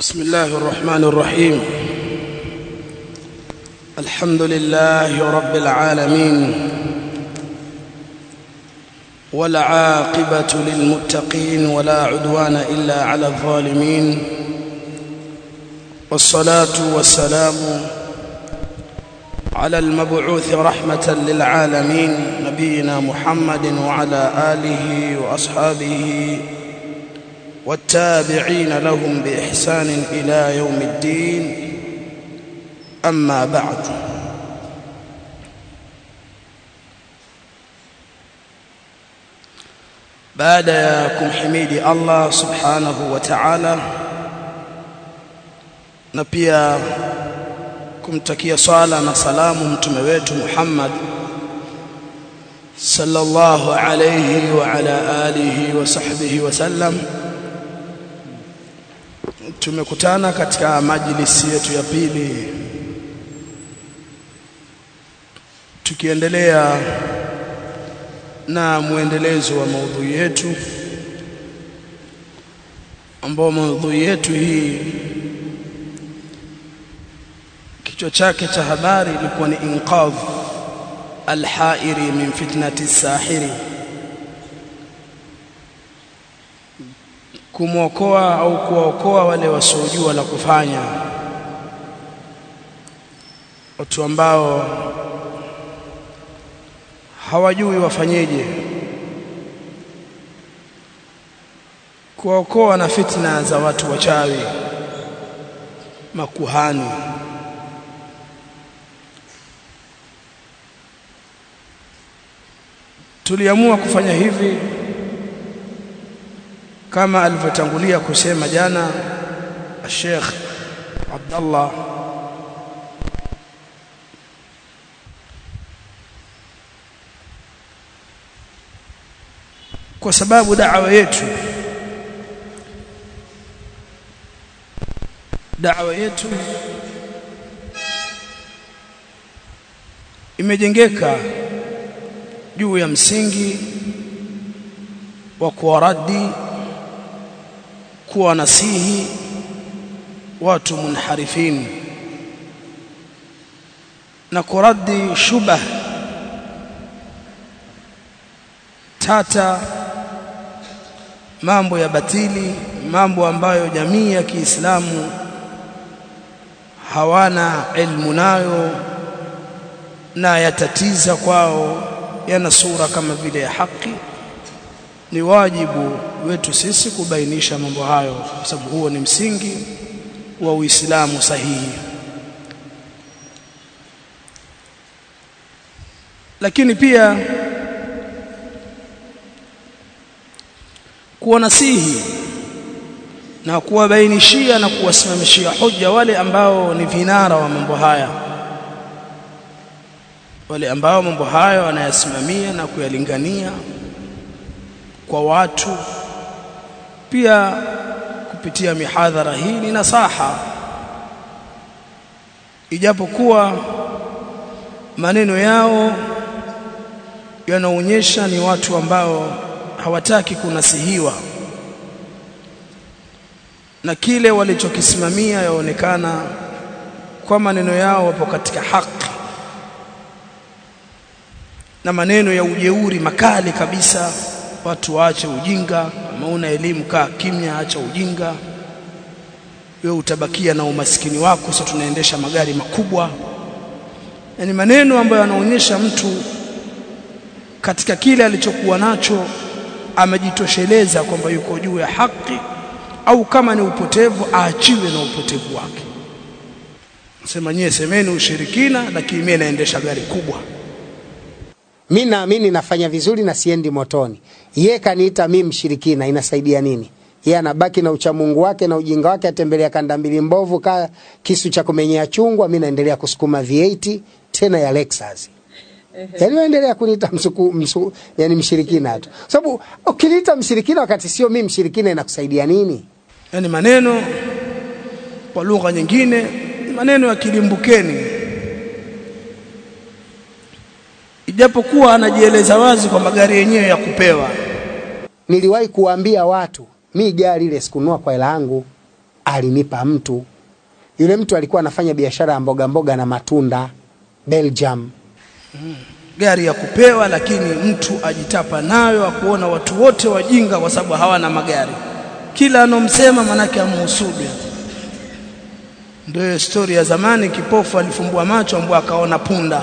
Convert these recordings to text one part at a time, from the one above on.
بسم الله الرحمن الرحيم. الحمد لله رب العالمين. والعاقبة للمتقين ولا عدوان إلا على الظالمين. والصلاة والسلام على المبعوث رحمة للعالمين نبينا محمد وعلى آله وأصحابه والتابعين لهم بإحسان إلى يوم الدين. أما بعد. بعد ياكم حميد الله سبحانه وتعالى. نبيا كم تكي صالة نسلام تمويت محمد صلى الله عليه وعلى آله وصحبه وسلم وصحبه وسلم. Tumekutana katika majlisi yetu ya pili. Tukiendelea na muendelezo wa maudhui yetu ambao maudhui yetu hii kichwa chake cha habari ilikuwa ni inqadh alhairi min fitnati sahiri kumwokoa au kuwaokoa wale wasiojua la kufanya. Watu ambao hawajui wafanyeje. Kuwaokoa na fitna za watu wachawi makuhani. Tuliamua kufanya hivi kama alivyotangulia kusema jana Sheikh Abdullah kwa sababu da'wa yetu da'wa yetu imejengeka juu ya msingi wa kuwaradi kuwa nasihi watu munharifin na kuradi shubah tata mambo ya batili mambo ambayo jamii ya Kiislamu hawana elimu nayo na yatatiza kwao yana sura kama vile ya haki ni wajibu wetu sisi kubainisha mambo hayo kwa sababu huo ni msingi wa Uislamu sahihi. Lakini pia kuwa nasihi na kuwabainishia na kuwasimamishia hoja wale ambao ni vinara wa mambo haya wale ambao mambo hayo wanayasimamia na kuyalingania kwa watu pia kupitia mihadhara hii ni nasaha. Ijapokuwa maneno yao yanaonyesha ni watu ambao hawataki kunasihiwa. Na kile walichokisimamia yaonekana kwa maneno yao wapo katika haki. Na maneno ya ujeuri makali kabisa watu waache ujinga una elimu kaa kimya acha ujinga. Wewe utabakia na umaskini wako sasa tunaendesha magari makubwa. Yani maneno ambayo yanaonyesha mtu katika kile alichokuwa nacho amejitosheleza kwamba yuko juu ya haki au kama ni upotevu aachiwe na upotevu wake. Sema nyie semeni ushirikina lakini mimi naendesha gari kubwa mi naamini nafanya vizuri na siendi motoni. Ye kaniita mi mshirikina, inasaidia nini? Ye anabaki na uchamungu wake na ujinga wake, atembelea kanda mbili mbovu ka kisu cha kumenyea chungwa, mi naendelea kusukuma V8 tena ya Lexus. Yaani waendelea kuniita msuku, msu, yani mshirikina tu. Sababu ukiniita mshirikina wakati sio mi mshirikina inakusaidia nini? yani maneno kwa lugha nyingine ni maneno ya kilimbukeni ijapokuwa anajieleza wazi kwamba gari yenyewe ya kupewa Niliwahi kuwaambia watu mi gari ile sikunua kwa hela yangu, alinipa mtu yule mtu alikuwa anafanya biashara ya mboga mboga na matunda Belgium Mm. gari ya kupewa lakini mtu ajitapa nayo akuona watu wote wajinga kwa sababu hawana magari kila anomsema manake amuhusudi. ndio story ya zamani kipofu alifumbua macho ambaye akaona punda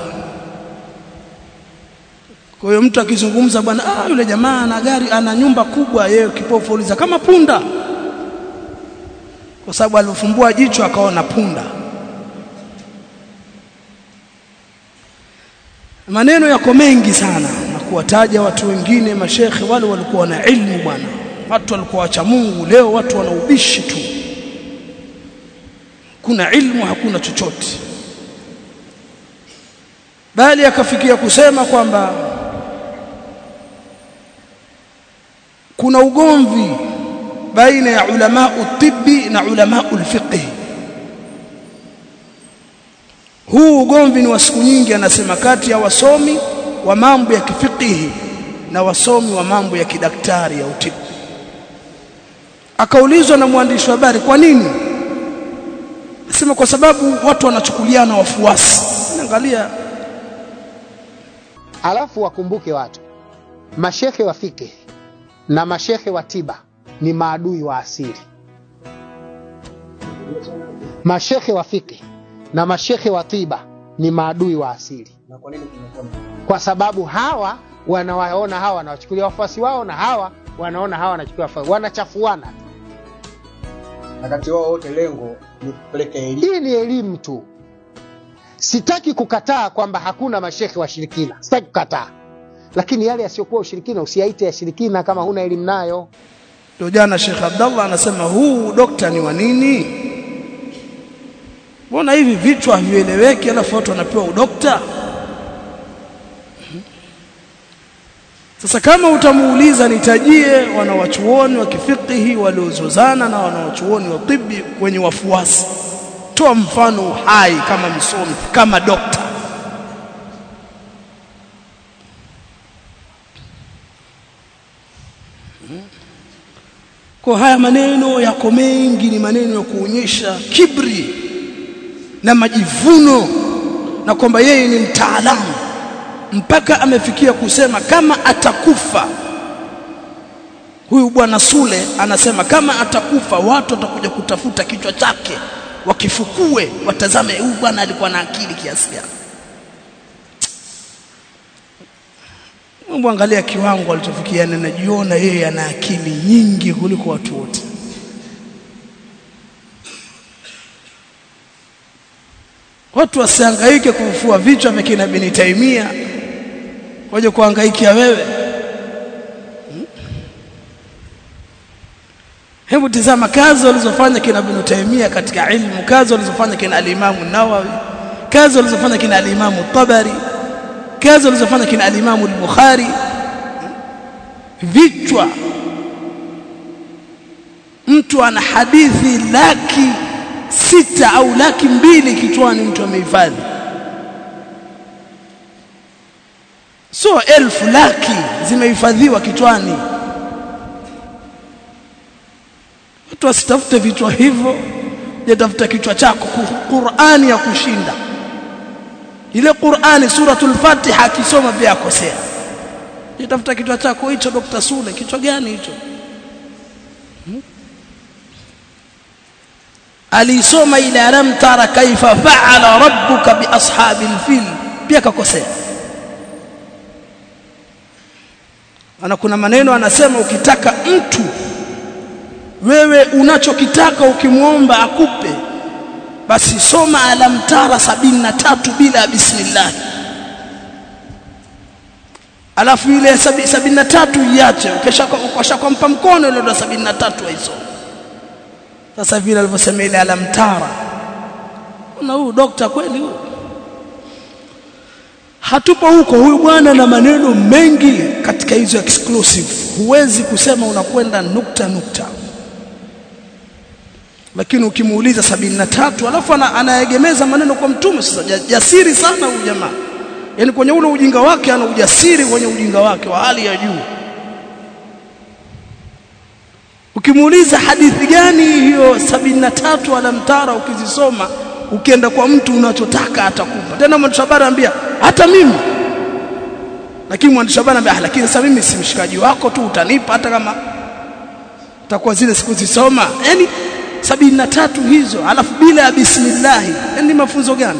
kwa hiyo mtu akizungumza bwana ah yule jamaa ana gari ana nyumba kubwa yeye kipofu uliza kama punda. Kwa sababu alifumbua jicho akaona punda. Maneno yako mengi sana na kuwataja watu wengine mashekhe wale walikuwa na ilmu bwana. Watu walikuwa wacha Mungu leo watu wanaubishi tu. Kuna ilmu hakuna chochote. Bali akafikia kusema kwamba kuna ugomvi baina ya ulama utibbi na ulama ulfiqh huu ugomvi ni wa siku nyingi anasema kati ya wasomi wa mambo ya kifikihi na wasomi wa mambo ya kidaktari ya utibu akaulizwa na mwandishi wa habari kwa nini? Nasema kwa sababu watu wanachukuliana wafuasi. Angalia. Alafu wakumbuke watu. Mashehe wa fiqh na mashehe wa tiba ni maadui wa asili. Mashehe wa fiqh na mashehe wa tiba ni maadui wa asili. Kwa sababu hawa wanawaona hawa wanawachukulia wafuasi wao na hawa wanaona hawa wanachukulia wafuasi wanachafuana. Wakati wao wote lengo ni kupeleka elimu. Hii ni elimu tu. Sitaki kukataa kwamba hakuna mashehe washirikina sitaki kukataa lakini yale yasiyokuwa ushirikina usiyaite yashirikina kama huna elimu nayo ndio jana Sheikh Abdallah anasema huu dokta ni wa nini? Mbona hivi vichwa havieleweki alafu watu wanapewa udokta? Sasa kama utamuuliza nitajie wanawachuoni wa kifikihi waliozozana na wanawachuoni wa tibi wenye wafuasi, toa mfano hai kama msomi kama dokta. Kwa haya maneno yako mengi, ni maneno ya kuonyesha kibri na majivuno na kwamba yeye ni mtaalamu mpaka amefikia kusema kama atakufa. Huyu bwana Sule anasema kama atakufa watu watakuja kutafuta kichwa chake wakifukue watazame huyu bwana alikuwa na akili kiasi gani Mungu angalia kiwango alichofikia na najiona yeye ana akili nyingi kuliko watu wote. Watu wasihangaike kufua vichwa vya kina Ibn Taimia. Waje kuhangaikia wewe. Hmm? hebu tizama kazi walizofanya kina Ibn Taimia katika ilmu kazi walizofanya kina Alimamu Nawawi kazi walizofanya kina Alimamu Tabari kazi walizofanya kina alimamu al-Bukhari vichwa. Mtu ana hadithi laki sita au laki mbili kichwani mtu amehifadhi. So elfu laki zimehifadhiwa kichwani. Watu wasitafute vichwa hivyo jatafuta kichwa chako Qur'ani ya kushinda ile Qur'ani suratul Fatiha akisoma pia akosea. Nitafuta kichwa chako hicho Dr. Sule. Kichwa gani hicho? Alisoma ile alam tara kaifa fa'ala rabbuka bi ashabil fil. Pia kakosea. Ana kuna maneno anasema ukitaka mtu wewe unachokitaka ukimwomba akupe basi soma alam tara na tatu bila bismillah. Alafu ile sabini na tatu iache. Ukisha kumpa mkono ile na tatu hizo sasa vile alivyosema ile alam tara na huyu dokta kweli huyu? Hatupo huko. Huyu bwana na maneno mengi katika hizo exclusive. Huwezi kusema unakwenda nukta nukta lakini ukimuuliza sabini na tatu alafu anaegemeza maneno kwa mtume sasa jasiri sana huyu jamaa. Yani kwenye ule ujinga wake ana ujasiri kwenye ujinga wake wa hali ya juu. Ukimuuliza hadithi gani hiyo sabini na tatu alamtara ukizisoma ukienda kwa mtu unachotaka atakupa. Tena mwandishi habari anambia hata mimi. Lakini mwandishi habari anambia lakini sasa mimi si mshikaji wako tu utanipa hata kama takuwa zile siku zisoma. Yani sabini na tatu hizo alafu bila ya bismillah ni mafunzo gani?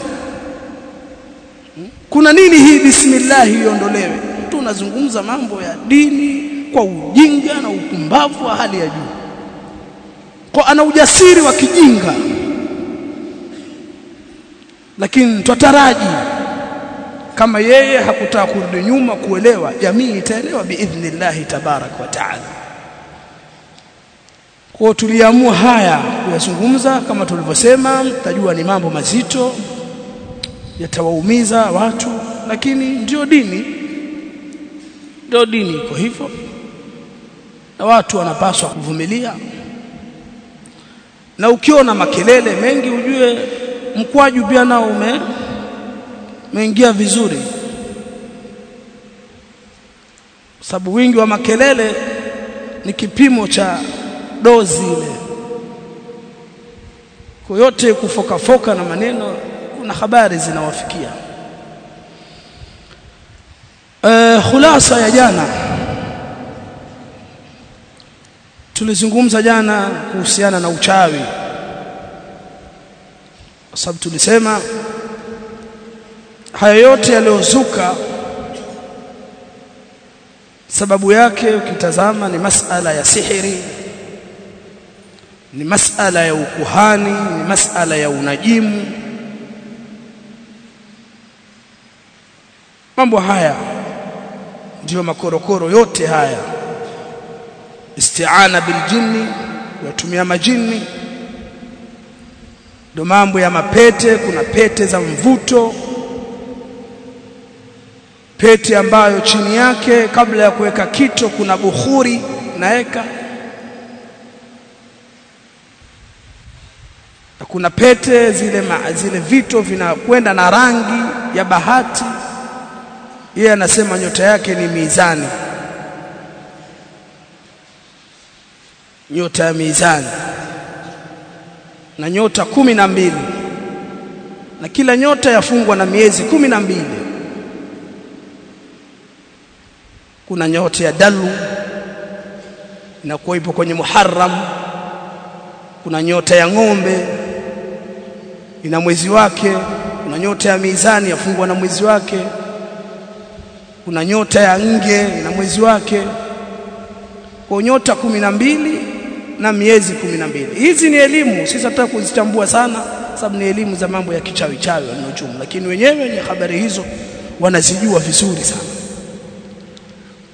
Kuna nini hii bismillah iondolewe? Mtu unazungumza mambo ya dini kwa ujinga na upumbavu wa hali ya juu. Kwa ana ujasiri wa kijinga. Lakini twataraji kama yeye hakutaka kurudi nyuma kuelewa jamii itaelewa biidhnillah tabarak wa taala kwa tuliamua haya kuyazungumza kama tulivyosema tajua ni mambo mazito yatawaumiza watu lakini ndio dini. Ndio dini iko hivyo. Na watu wanapaswa kuvumilia. Na ukiona makelele mengi ujue mkwaju pia nao ume umeingia vizuri. Sababu wingi wa makelele ni kipimo cha dozi ile. Kwa yote kufokafoka na maneno kuna habari zinawafikia. E, khulasa ya jana. Tulizungumza jana kuhusiana na uchawi. Kwa sababu tulisema haya yote yaliyozuka sababu yake ukitazama ni masala ya sihiri ni masala ya ukuhani ni masala ya unajimu. Mambo haya ndiyo makorokoro yote haya. Isti'ana biljinni watumia majini. Ndo mambo ya mapete kuna pete za mvuto. Pete ambayo chini yake kabla ya kuweka kito kuna bukhuri naeka kuna pete zile ma, zile vito vinakwenda na rangi ya bahati. Yeye anasema nyota yake ni mizani. Nyota ya mizani. Na nyota kumi na mbili. Na kila nyota yafungwa na miezi kumi na mbili. Kuna nyota ya dalu. Inakuwa ipo kwenye Muharram. Kuna nyota ya ng'ombe ina mwezi wake kuna nyota ya mizani yafungwa na mwezi wake kuna nyota ya nge ina mwezi wake kwa nyota kumi na mbili na miezi kumi na mbili. Hizi ni elimu sisi hata kuzitambua sana sababu ni elimu za mambo ya kichawi chawi wanaochumu lakini wenyewe wenye habari hizo wanazijua vizuri sana.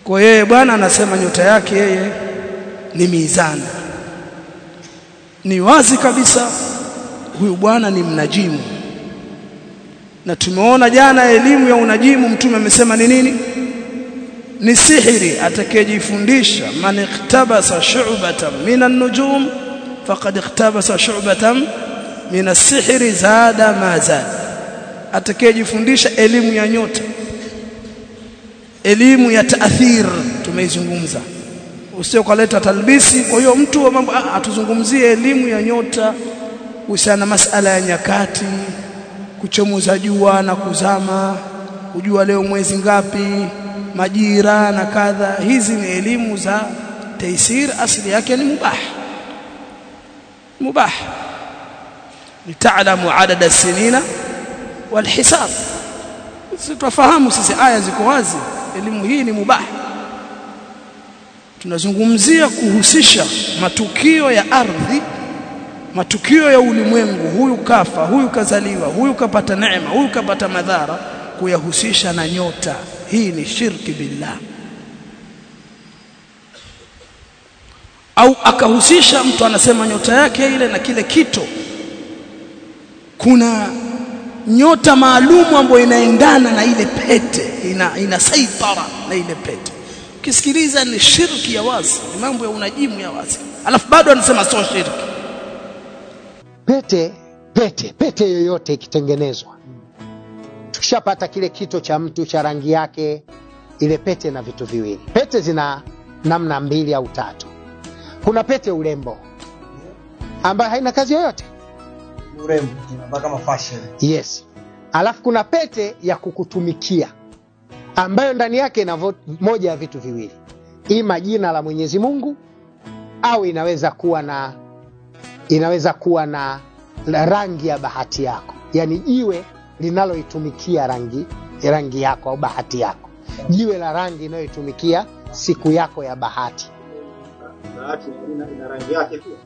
Kwa yeye bwana anasema nyota yake yeye ni mizani. Ni wazi kabisa huyu bwana ni mnajimu. Na tumeona jana elimu ya unajimu mtume amesema ni nini? Ni sihiri atakayejifundisha man iktabasa shu'batan min an-nujum faqad iktabasa shu'batan min as-sihri zada ma zada atakayejifundisha elimu ya nyota elimu ya taathir tumeizungumza. Usio kaleta talbisi kwa hiyo mtu wa mambo atuzungumzie elimu ya nyota kuhusiana na masala ya nyakati kuchomoza jua na kuzama kujua leo mwezi ngapi majira na kadha. Hizi ni elimu za taisir asili yake ni mubah. Mubah. Litaalamu adada sinina walhisab tutafahamu sisi aya ziko wazi. Elimu hii ni mubah. Tunazungumzia kuhusisha matukio ya ardhi matukio ya ulimwengu huyu kafa huyu kazaliwa huyu kapata neema huyu kapata madhara kuyahusisha na nyota. Hii ni shirki billah. Au akahusisha mtu anasema nyota yake ile na kile kito kuna nyota maalumu ambayo inaendana na ile pete ina, ina saitara na ile pete. Ukisikiliza ni shirki ya wazi ni mambo ya unajimu ya wazi. Alafu bado anasema sio shirki pete pete pete yoyote ikitengenezwa. Tukishapata kile kito cha mtu cha rangi yake ile pete na vitu viwili. Pete zina namna mbili au tatu. Kuna pete urembo ambayo haina kazi yoyote. Urembo kama fashion. yes. Alafu kuna pete ya kukutumikia ambayo ndani yake ina moja ya vitu viwili. Ima jina la mwenyezi mungu au inaweza kuwa na inaweza kuwa na rangi ya bahati yako. Yaani jiwe linaloitumikia rangi rangi yako au bahati yako. Jiwe la rangi inayoitumikia siku yako ya bahati.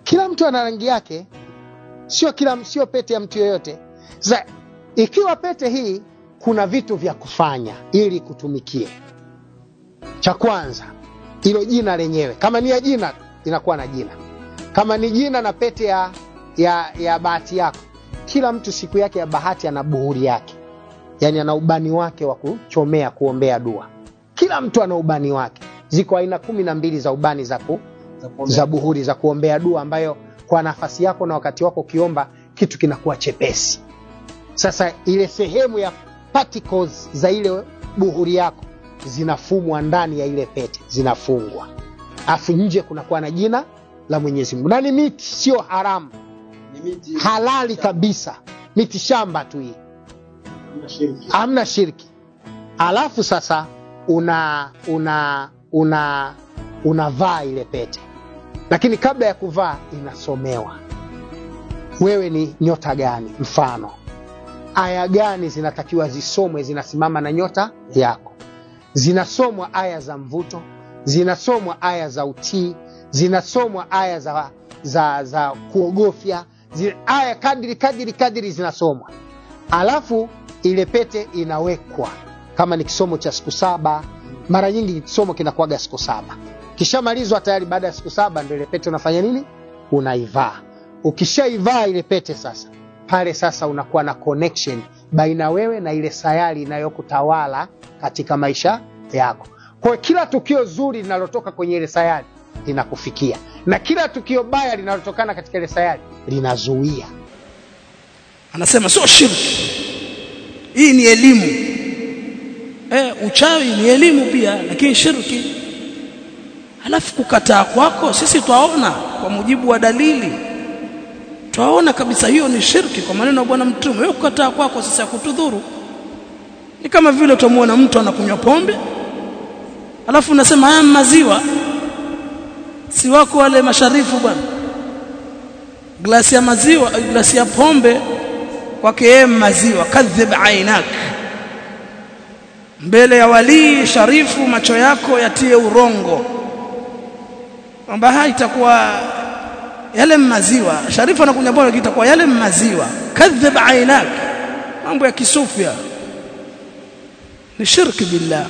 Kila mtu ana rangi yake. Sio kila sio pete ya mtu yoyote. Sasa ikiwa pete hii kuna vitu vya kufanya ili kutumikie cha kwanza hilo jina lenyewe. Kama ni ya jina inakuwa na jina kama ni jina na pete ya, ya, ya bahati yako kila mtu siku yake ya bahati ana buhuri yake. Yani ana ubani wake wa kuchomea kuombea dua. Kila mtu ana ubani wake. Ziko aina kumi na mbili za ubani za ku, Za za buhuri za kuombea dua ambayo kwa nafasi yako na wakati wako ukiomba kitu kinakuwa chepesi. Sasa ile sehemu ya particles za ile buhuri yako zinafumwa ndani ya ile pete zinafungwa. Afu nje kunakuwa na jina la mwenyezi mungu. Na ni miti sio haramu. Ni miti halali kabisa. Miti shamba tu hii. Hamna shirki. hamna shirki alafu sasa una una una unavaa ile pete. Lakini kabla ya kuvaa inasomewa. Wewe ni nyota gani? Mfano. Aya gani zinatakiwa zisomwe zinasimama na nyota yako? Zinasomwa aya za mvuto zinasomwa aya za utii zinasomwa aya za za za kuogofya aya kadiri kadiri kadiri zinasomwa. Alafu ile pete inawekwa kama ni kisomo cha siku saba. Mara nyingi kisomo kinakuwaga siku saba. Kishamalizwa tayari baada ya siku saba ndo ile pete unafanya nini? Unaivaa. Ukishaivaa ile pete sasa pale sasa unakuwa na connection baina wewe na ile sayari inayokutawala katika maisha yako. Kwa kila tukio zuri linalotoka kwenye ile sayari linakufikia. Na kila tukio baya linalotokana katika ile sayari linazuia. Anasema sio shirki. Hii ni elimu. Eh, uchawi ni elimu pia lakini shirki. Halafu kukataa kwako sisi twaona kwa mujibu wa dalili. Twaona kabisa hiyo ni shirki kwa maneno ya bwana mtume. Wewe kukataa kwako sisi hakutudhuru. Ni kama vile utamwona mtu anakunywa pombe alafu unasema haya maziwa si wako wale masharifu bwana. Glasi ya maziwa glasi ya pombe kwake yeye maziwa. Kadhib ainak. Mbele ya walii sharifu macho yako yatie urongo. Kwamba hai itakuwa yale maziwa. Sharifu anakunywa bwana itakuwa yale maziwa. Kadhib ainak. Mambo ya kisufia. Ni shirki billah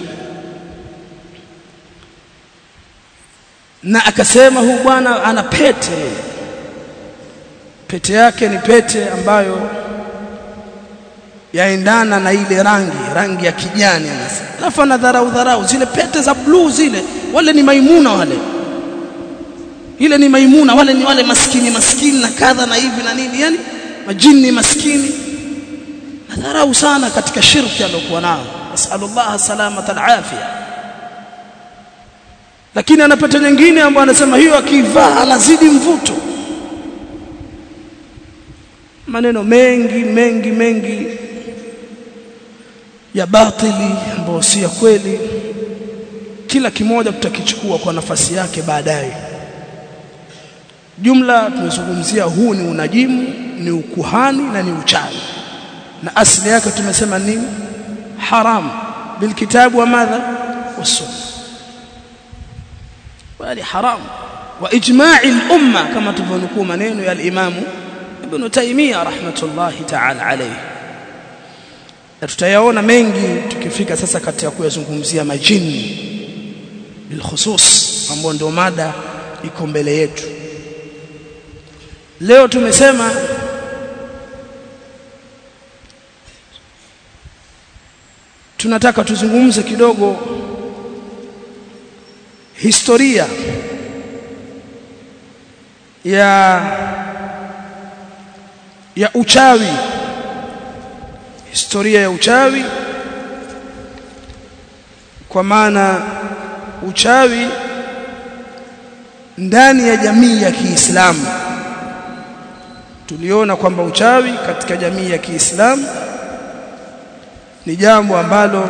na akasema huu bwana ana pete. Pete yake ni pete ambayo yaendana na ile rangi rangi ya kijani. Anasema alafu ana dharau dharau zile pete za bluu zile wale ni maimuna wale. Ile ni maimuna wale ni wale maskini maskini na kadha na hivi na nini yani majini maskini. Na dharau sana katika shirki aliyokuwa nao. Nasallallahu salamata alafia lakini ana pete nyingine ambayo anasema hiyo akivaa anazidi mvuto. Maneno mengi mengi mengi ya batili ambayo si ya kweli. Kila kimoja tutakichukua kwa nafasi yake baadaye. Jumla tumezungumzia huu ni unajimu ni ukuhani na ni uchawi na asili yake tumesema ni haram. Bilkitabu wa madha? Wasunna bali haram. Wa ijma'i al-umma kama tulivyonukuu maneno ya al-Imam Ibn Taymiyyah rahmatullahi ta'ala alayhi. Na tutayaona mengi tukifika sasa katika kuyazungumzia majini bilkhusus ambao ndio mada iko mbele yetu. Leo tumesema tunataka tuzungumze kidogo historia ya ya uchawi. Historia ya uchawi. Kwa maana uchawi ndani ya jamii ya Kiislamu. Tuliona kwamba uchawi katika jamii ya Kiislamu ni jambo ambalo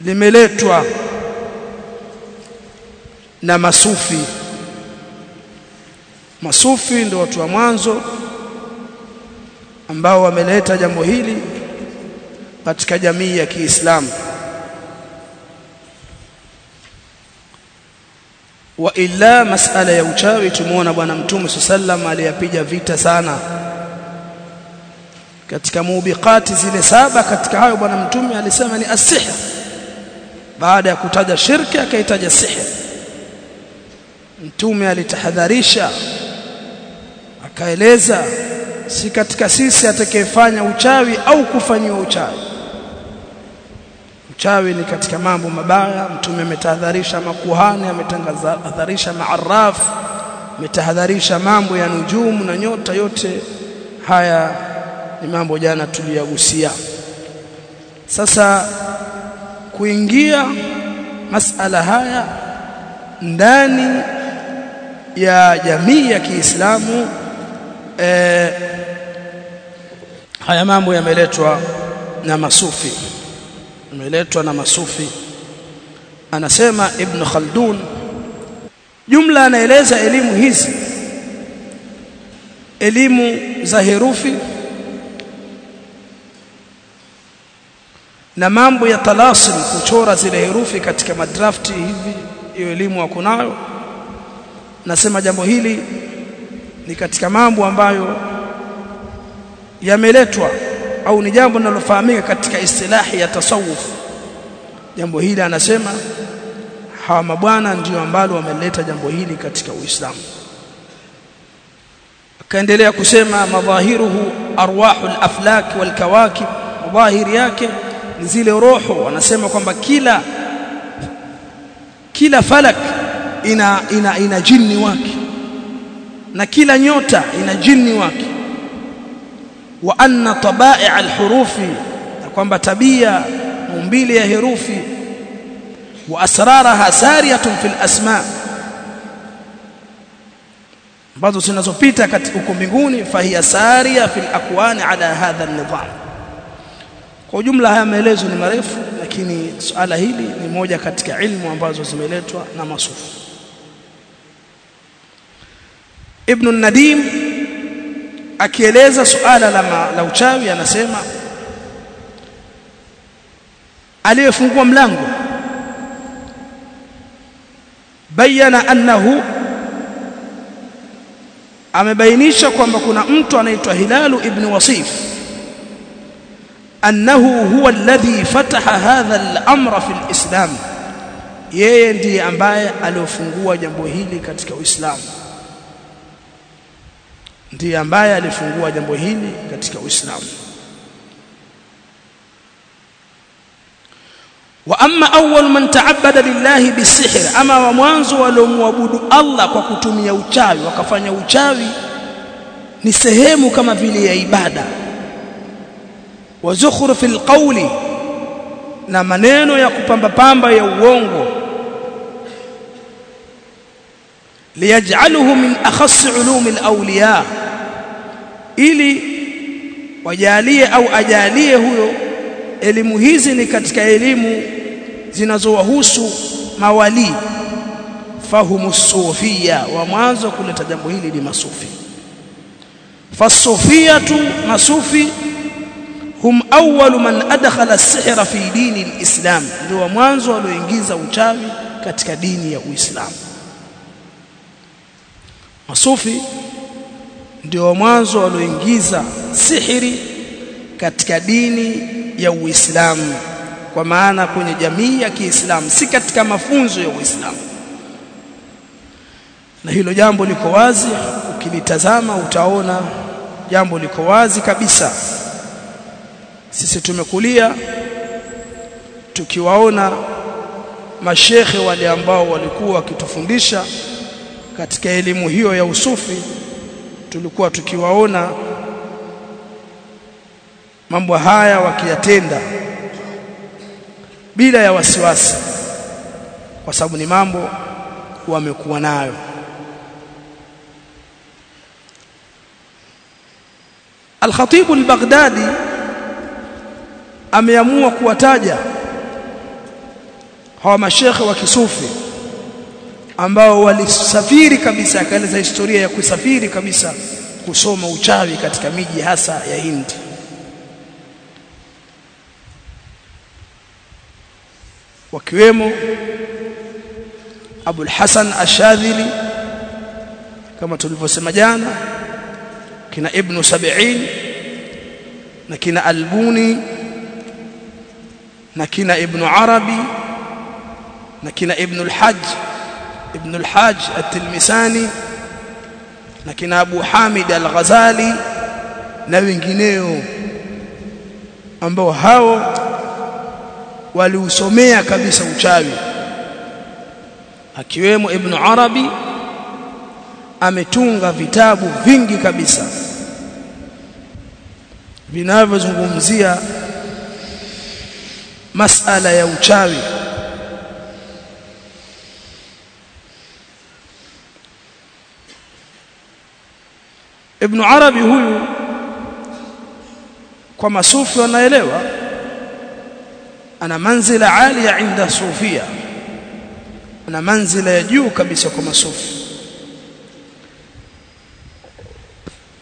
limeletwa na masufi. Masufi ndio watu wa mwanzo ambao wameleta jambo hili katika jamii ya Kiislamu. Wa illa masala ya uchawi tumuona bwana mtume sallam aliyapiga vita sana katika mubiqati zile saba. Katika hayo bwana mtume alisema ni asihr baada ya kutaja shirki akaitaja sihr mtume alitahadharisha akaeleza si katika sisi atakayefanya uchawi au kufanyiwa uchawi. Uchawi ni katika mambo mabaya. Mtume ametahadharisha makuhani ametangaza ametahadharisha maaraf ametahadharisha mambo ya nujumu na nyota. Yote haya ni mambo jana tuliyagusia. Sasa kuingia masala haya ndani ya jamii ya Kiislamu eh, haya mambo yameletwa na masufi. Yameletwa na masufi. Anasema ibn Khaldun jumla anaeleza elimu hizi elimu za herufi na mambo ya talasim kuchora zile herufi katika madrafti hivi hiyo elimu wako nayo nasema jambo hili ni katika mambo ambayo yameletwa au ni jambo linalofahamika katika istilahi ya tasawuf. Jambo hili anasema hawa mabwana ndio ambalo wameleta jambo hili katika Uislamu. Akaendelea kusema madhahiruhu arwahul aflak wal kawakib yake ni zile roho. Wanasema kwamba kila kila falak ina ina ina jini wake. Na kila nyota ina jini wake. Wa anna tabai' alhurufi na kwamba tabia maumbile ya herufi. Wa asraraha sariyatun fil asma ambazo zinazopita huko mbinguni. Fahiya saria fil akwani ala hadha an-nizam. Kwa ujumla haya maelezo ni marefu lakini suala hili ni moja katika ilmu ambazo zimeletwa na masufi Ibn Nadim akieleza suala la, la uchawi anasema aliyefungua mlango bayana annahu amebainisha kwamba kuna mtu anaitwa Hilalu ibn Wasif annahu huwa alladhi fataha hadha al-amra fi al-islam. Yeye ndiye ambaye aliofungua jambo hili katika Uislamu ndiye ambaye alifungua jambo hili katika Uislamu. Wa amma awwal man ta'abbada lillahi bisihr ama wa mwanzo walomwabudu Allah kwa kutumia uchawi wakafanya uchawi ni sehemu kama vile ya ibada. Wa zukhrufil qawli na maneno ya kupamba pamba ya uongo. Liyaj'aluhu min akhass ulum al-awliya ili wajalie au ajalie huyo elimu hizi ni katika elimu zinazowahusu mawali fahumu sufia wa mwanzo kuleta jambo hili ni masufi. Fasufiyatu masufi hum awwalu man adkhala as-sihra fi dini al-islam ndio wa mwanzo walioingiza uchawi katika dini ya Uislamu. Masufi ndio wa mwanzo walioingiza sihiri katika dini ya Uislamu. Kwa maana kwenye jamii ya Kiislamu si katika mafunzo ya Uislamu. Na hilo jambo liko wazi ukilitazama utaona jambo liko wazi kabisa. Sisi tumekulia tukiwaona mashekhe wale ambao walikuwa wakitufundisha katika elimu hiyo ya usufi tulikuwa tukiwaona mambo haya wakiyatenda bila ya wasiwasi kwa sababu ni mambo wamekuwa nayo. Al-Khatib al-Baghdadi ameamua kuwataja hawa mashekhe wa kisufi ambao walisafiri kabisa akaeleza historia ya kusafiri kabisa kusoma uchawi katika miji hasa ya Hindi. Wakiwemo Abul Hasan Ashadhili kama tulivyosema jana kina Ibn Sab'in na kina Albuni na kina Ibn Arabi na kina Ibn al-Hajj Ibn al-Hajj at-Tilmisani na kina Abu Hamid al-Ghazali na wengineo ambao hao waliusomea kabisa uchawi. Akiwemo Ibn Arabi ametunga vitabu vingi kabisa vinavyozungumzia masala ya uchawi Ibn Arabi huyu kwa masufi wanaelewa ana manzila alia inda sufia ana manzila ya juu kabisa kwa masufi.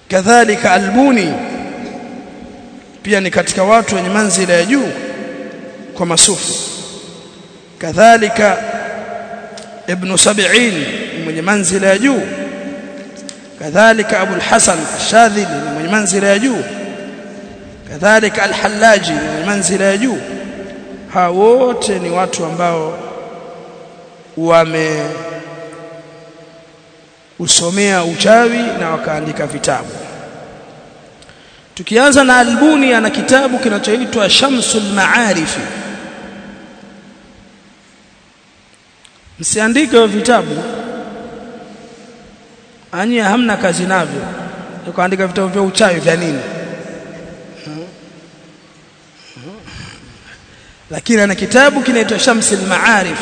Kadhalika albuni pia ni katika watu wenye manzila ya juu kwa masufi. Kadhalika ibn sab'in mwenye manzila ya juu kadhalika abu al-hasan mwenye manzila ya juu. Kadhalika al-hallaji mwenye manzila ya juu. Hao wote ni watu ambao wame usomea uchawi na wakaandika vitabu. Tukianza na albuni ana kitabu kinachoitwa Shamsul Maarif. Msiandike vitabu anya hamna kazi navyo. Kuandika vitabu vya uchawi vya nini? Lakini ana kitabu kinaitwa Shamsul Maarif.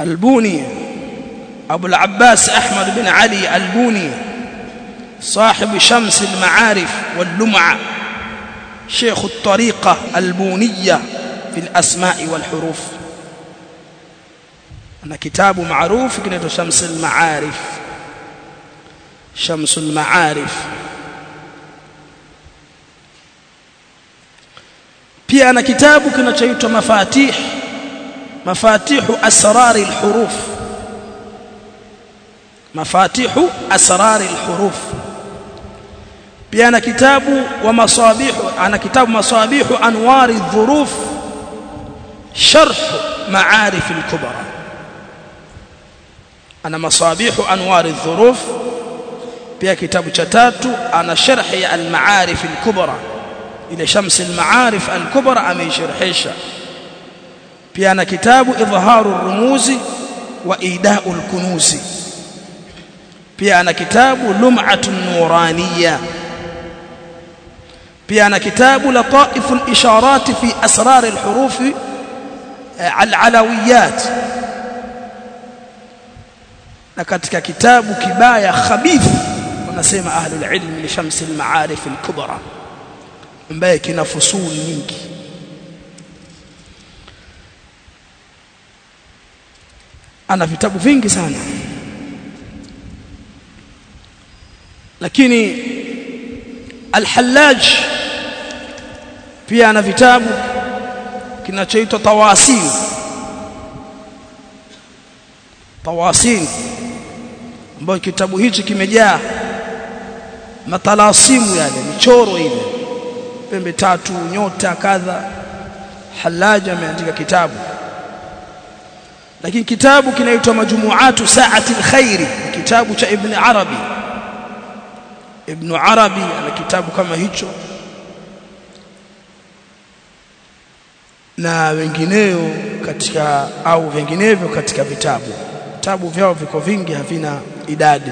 البوني أبو العباس أحمد بن علي البوني صاحب شمس المعارف واللمعة شيخ الطريقة البونية في الأسماء والحروف أنا كتاب معروف كنت شمس المعارف شمس المعارف pia ana kitabu kinachoitwa mafatih mafatihu asrari alhuruf mafatihu asrari alhuruf pia ana kitabu wa masabihu ana kitabu masabihu anwari dhuruf sharh maarif alkubra ana masabihu anwari dhuruf pia kitabu cha tatu ana sharh ya almaarif alkubra ile shams almaarif alkubra ameisharhisha pia ana kitabu idhaharu rumuzi wa ida'ul kunuzi pia ana kitabu lum'atun nuraniya pia ana kitabu lataiful isharat fi asrar alhuruf alalawiyat na katika kitabu kibaya khabith wanasema ahlul ilm li shams almaarif alkubra ambaye kina fusul nyingi. Ana vitabu vingi sana. Lakini al-Hallaj pia ana vitabu kinachoitwa Tawasin Tawasin ambayo kitabu hichi kimejaa matalasimu yale michoro ile pembe tatu nyota kadha halaja ameandika kitabu. Lakini kitabu kinaitwa majumuatu saati alkhairi kitabu cha ibn arabi. Ibn arabi ana kitabu kama hicho. Na wengineo katika au vinginevyo katika vitabu vitabu vyao viko vingi havina idadi